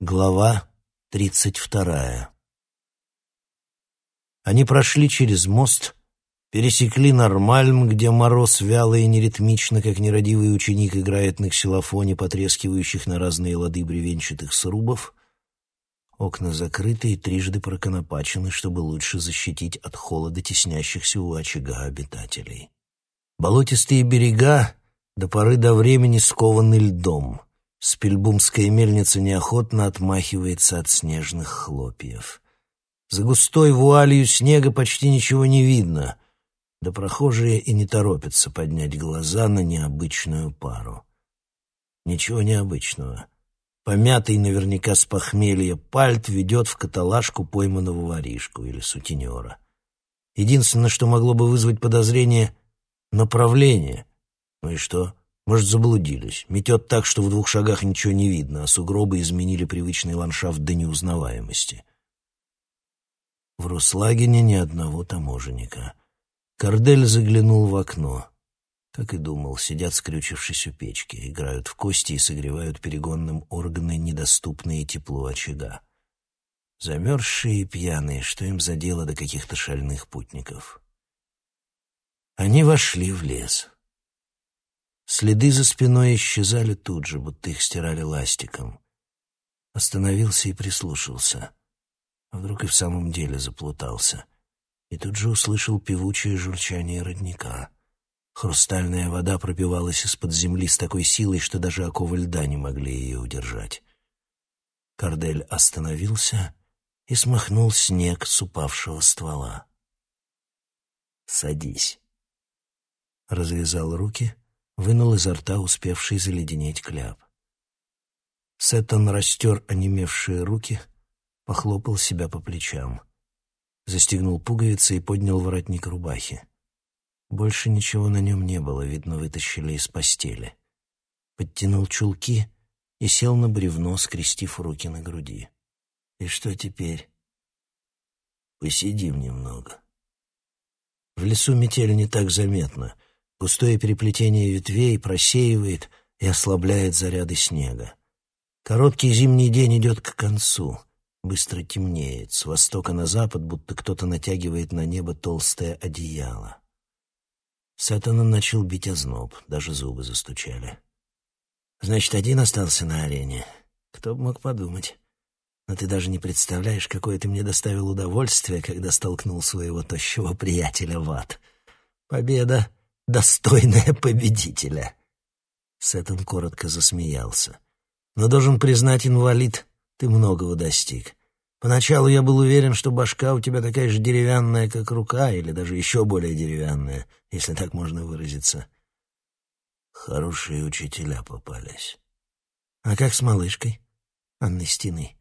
Глава тридцать вторая. Они прошли через мост, пересекли Нормальм, где мороз вяло и неритмично, как нерадивый ученик играет на ксилофоне, потрескивающих на разные лады бревенчатых срубов. Окна закрыты и трижды проконопачены, чтобы лучше защитить от холода теснящихся у очага обитателей. Болотистые берега до поры до времени скованы льдом — Спильбумская мельница неохотно отмахивается от снежных хлопьев. За густой вуалью снега почти ничего не видно, да прохожие и не торопятся поднять глаза на необычную пару. Ничего необычного. Помятый наверняка с похмелья пальт ведет в каталажку пойманного воришку или сутенера. Единственное, что могло бы вызвать подозрение — направление. Ну и что? — может, заблудились. Метет так, что в двух шагах ничего не видно, а сугробы изменили привычный ландшафт до неузнаваемости. В Руслагине ни одного таможенника. Кордель заглянул в окно. Как и думал, сидят, скрючившись у печки, играют в кости и согревают перегонным органы, недоступные теплу очага. Замерзшие и пьяные, что им за дело до каких-то шальных путников? Они вошли в лес. Следы за спиной исчезали тут же, будто их стирали ластиком. Остановился и прислушался. А вдруг и в самом деле заплутался. И тут же услышал певучее журчание родника. Хрустальная вода пробивалась из-под земли с такой силой, что даже оковы льда не могли ее удержать. Кардель остановился и смахнул снег с упавшего ствола. «Садись». Развязал руки — вынул изо рта успевший заледенеть кляп. Сеттон растер онемевшие руки, похлопал себя по плечам. Застегнул пуговицы и поднял воротник рубахи. Больше ничего на нем не было, видно, вытащили из постели. Подтянул чулки и сел на бревно, скрестив руки на груди. И что теперь? Посидим немного. В лесу метель не так заметна — Густое переплетение ветвей просеивает и ослабляет заряды снега. Короткий зимний день идет к концу. Быстро темнеет. С востока на запад будто кто-то натягивает на небо толстое одеяло. Сатана начал бить озноб, даже зубы застучали. «Значит, один остался на арене. Кто бы мог подумать. Но ты даже не представляешь, какое ты мне доставил удовольствие, когда столкнул своего тощего приятеля в ад. Победа достойная победителя. Сеттон коротко засмеялся. Но должен признать, инвалид, ты многого достиг. Поначалу я был уверен, что башка у тебя такая же деревянная, как рука, или даже еще более деревянная, если так можно выразиться. Хорошие учителя попались. А как с малышкой? Анной Стены.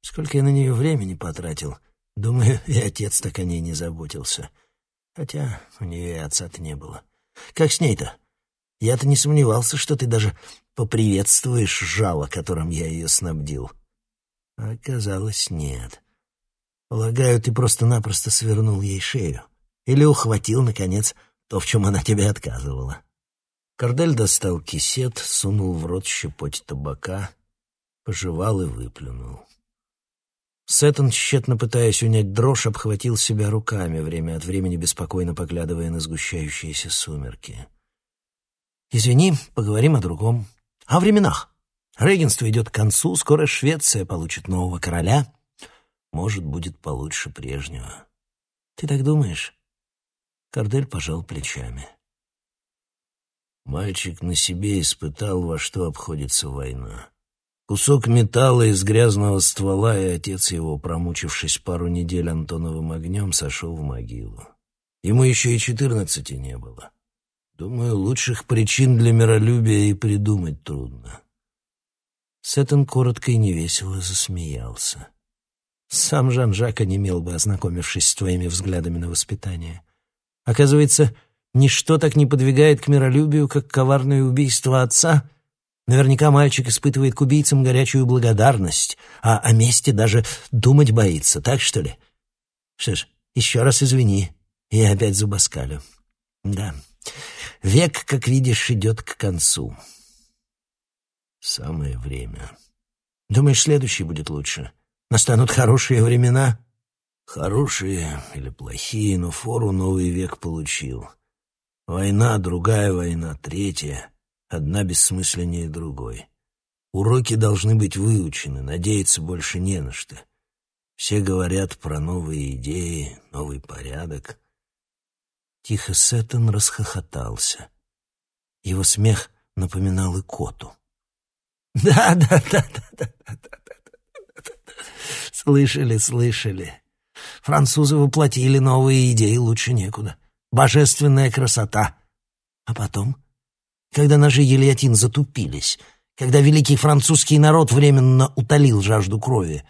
Сколько я на нее времени потратил. Думаю, и отец так о ней не заботился. Хотя у нее и отца-то не было. — как с ней-то? Я-то не сомневался, что ты даже поприветствуешь жало, которым я ее снабдил. Оказалось, нет. Полагаю, ты просто-напросто свернул ей шею. Или ухватил, наконец, то, в чем она тебе отказывала. Кордель достал кисет, сунул в рот щепоть табака, пожевал и выплюнул. Сеттон, тщетно пытаясь унять дрожь, обхватил себя руками, время от времени беспокойно поглядывая на сгущающиеся сумерки. «Извини, поговорим о другом. О временах. Регенство идет к концу, скоро Швеция получит нового короля. Может, будет получше прежнего. Ты так думаешь?» Кардель пожал плечами. Мальчик на себе испытал, во что обходится война. Кусок металла из грязного ствола, и отец его, промучившись пару недель Антоновым огнем, сошел в могилу. Ему еще и четырнадцати не было. Думаю, лучших причин для миролюбия и придумать трудно. Сеттон коротко и невесело засмеялся. Сам Жан-Жак онемел бы, ознакомившись с твоими взглядами на воспитание. Оказывается, ничто так не подвигает к миролюбию, как коварное убийство отца — Наверняка мальчик испытывает к убийцам горячую благодарность, а о мести даже думать боится, так что ли? Что ж, еще раз извини, я опять зубоскалю. Да, век, как видишь, идет к концу. Самое время. Думаешь, следующий будет лучше? Настанут хорошие времена?» «Хорошие или плохие, но фору новый век получил. Война, другая война, третья, одна бессмысленнее другой. Уроки должны быть выучены, надеяться больше не на что. Все говорят про новые идеи, новый порядок». Тихо Сеттон расхохотался. Его смех напоминал икоту. «Да, да, да, да, да, да, да, да, Слышали, слышали. Французы воплотили новые идеи, лучше некуда. Божественная красота. А потом, когда ножи гильотин затупились, когда великий французский народ временно утолил жажду крови,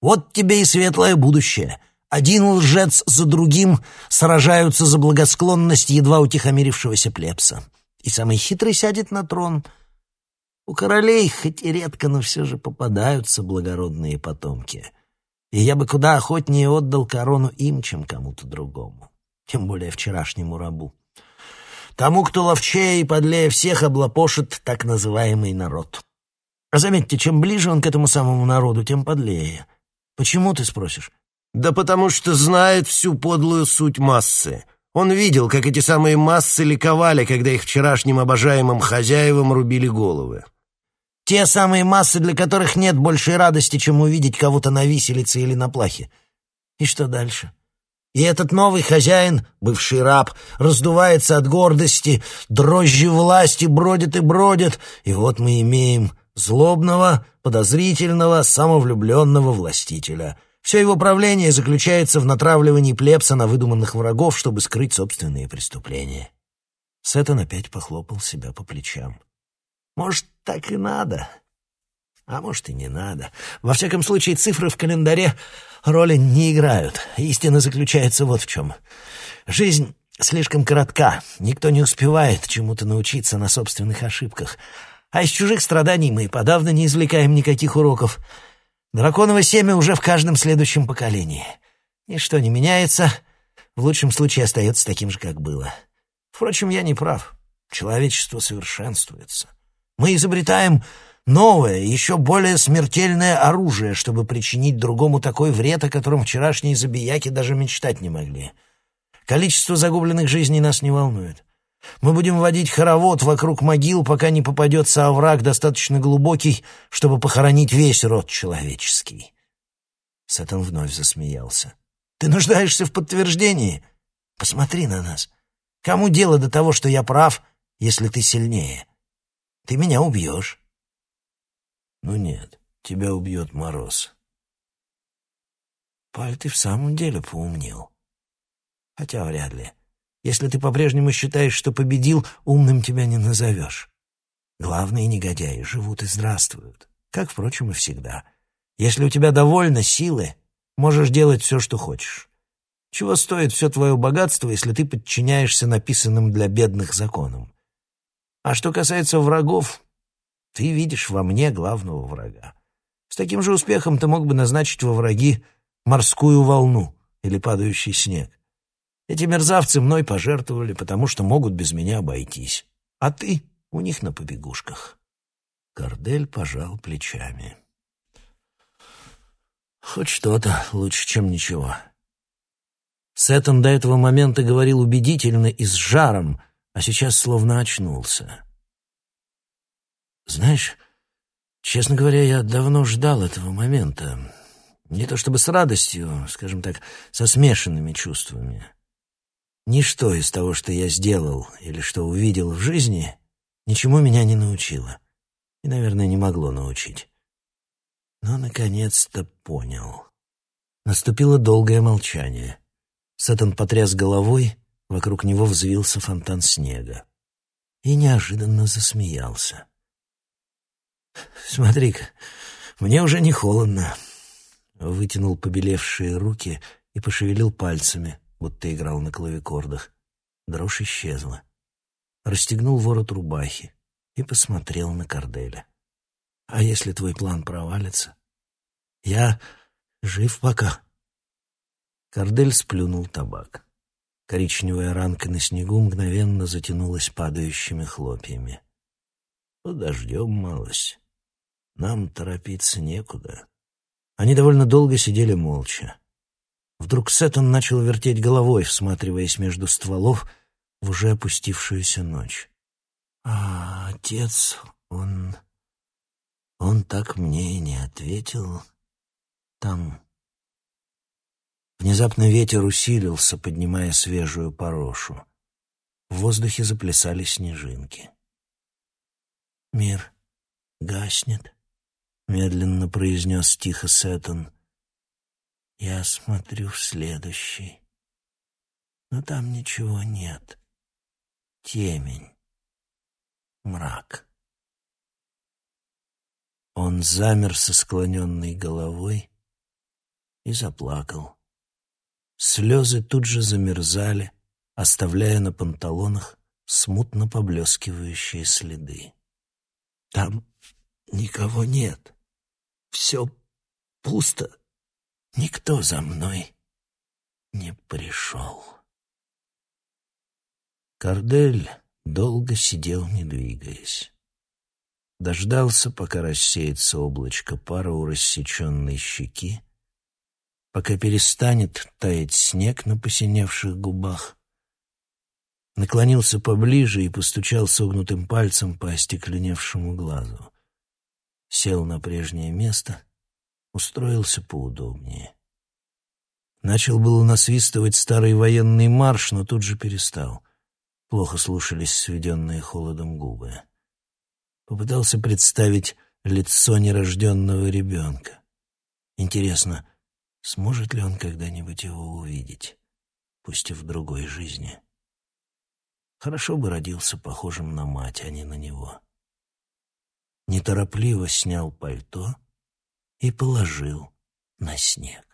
вот тебе и светлое будущее. Один лжец за другим сражаются за благосклонность едва утихомирившегося плебса. И самый хитрый сядет на трон — у королей хоть и редко, но все же попадаются благородные потомки. И я бы куда охотнее отдал корону им, чем кому-то другому. Тем более вчерашнему рабу. Тому, кто ловчее и подлее всех облапошит так называемый народ. А заметьте, чем ближе он к этому самому народу, тем подлее. Почему, ты спросишь? Да потому что знает всю подлую суть массы. Он видел, как эти самые массы ликовали, когда их вчерашним обожаемым хозяевам рубили головы. Те самые массы, для которых нет большей радости, чем увидеть кого-то на виселице или на плахе. И что дальше? И этот новый хозяин, бывший раб, раздувается от гордости, дрожжи власти бродят и бродят, и вот мы имеем злобного, подозрительного, самовлюбленного властителя. Все его правление заключается в натравливании плебса на выдуманных врагов, чтобы скрыть собственные преступления. Сеттон опять похлопал себя по плечам. Может, так и надо. А может, и не надо. Во всяком случае, цифры в календаре роли не играют. Истина заключается вот в чем. Жизнь слишком коротка. Никто не успевает чему-то научиться на собственных ошибках. А из чужих страданий мы и подавно не извлекаем никаких уроков. Драконово семя уже в каждом следующем поколении. Ничто не меняется. В лучшем случае остается таким же, как было. Впрочем, я не прав. Человечество совершенствуется. Мы изобретаем новое, еще более смертельное оружие, чтобы причинить другому такой вред, о котором вчерашние забияки даже мечтать не могли. Количество загубленных жизней нас не волнует. Мы будем водить хоровод вокруг могил, пока не попадется овраг достаточно глубокий, чтобы похоронить весь род человеческий. Сатан вновь засмеялся. «Ты нуждаешься в подтверждении? Посмотри на нас. Кому дело до того, что я прав, если ты сильнее?» Ты меня убьешь. Ну нет, тебя убьет мороз. Паль, ты в самом деле поумнел. Хотя вряд ли. Если ты по-прежнему считаешь, что победил, умным тебя не назовешь. Главные негодяи живут и здравствуют, как, впрочем, и всегда. Если у тебя довольно силы, можешь делать все, что хочешь. Чего стоит все твое богатство, если ты подчиняешься написанным для бедных законам? А что касается врагов, ты видишь во мне главного врага. С таким же успехом ты мог бы назначить во враги морскую волну или падающий снег. Эти мерзавцы мной пожертвовали, потому что могут без меня обойтись. А ты у них на побегушках. Кордель пожал плечами. Хоть что-то лучше, чем ничего. Сеттон до этого момента говорил убедительно и с жаром, а сейчас словно очнулся. Знаешь, честно говоря, я давно ждал этого момента. Не то чтобы с радостью, скажем так, со смешанными чувствами. Ничто из того, что я сделал или что увидел в жизни, ничему меня не научило. И, наверное, не могло научить. Но, наконец-то, понял. Наступило долгое молчание. Сатан потряс головой, Вокруг него взвился фонтан снега. И неожиданно засмеялся. «Смотри-ка, мне уже не холодно». Вытянул побелевшие руки и пошевелил пальцами, будто играл на клавикордах. Дрожь исчезла. Расстегнул ворот рубахи и посмотрел на Корделя. «А если твой план провалится? Я жив пока». Кордель сплюнул табак. Коричневая ранка на снегу мгновенно затянулась падающими хлопьями. «Подождем, малость. Нам торопиться некуда». Они довольно долго сидели молча. Вдруг Сеттон начал вертеть головой, всматриваясь между стволов в уже опустившуюся ночь. «А отец, он... он так мне и не ответил. Там...» Внезапно ветер усилился, поднимая свежую порошу. В воздухе заплясали снежинки. «Мир гаснет», — медленно произнес тихо Сеттон. «Я смотрю в следующий, но там ничего нет. Темень, мрак». Он замер со склоненной головой и заплакал. Слезы тут же замерзали, оставляя на панталонах смутно поблескивающие следы. Там никого нет. Все пусто. Никто за мной не пришел. Кардель долго сидел, не двигаясь. Дождался, пока рассеется облачко пара у рассеченной щеки, пока перестанет таять снег на посиневших губах. Наклонился поближе и постучал согнутым пальцем по остекленевшему глазу. Сел на прежнее место, устроился поудобнее. Начал было насвистывать старый военный марш, но тут же перестал. Плохо слушались сведенные холодом губы. Попытался представить лицо нерожденного ребенка. Интересно, Сможет ли он когда-нибудь его увидеть, пусть и в другой жизни? Хорошо бы родился похожим на мать, а не на него. Неторопливо снял пальто и положил на снег.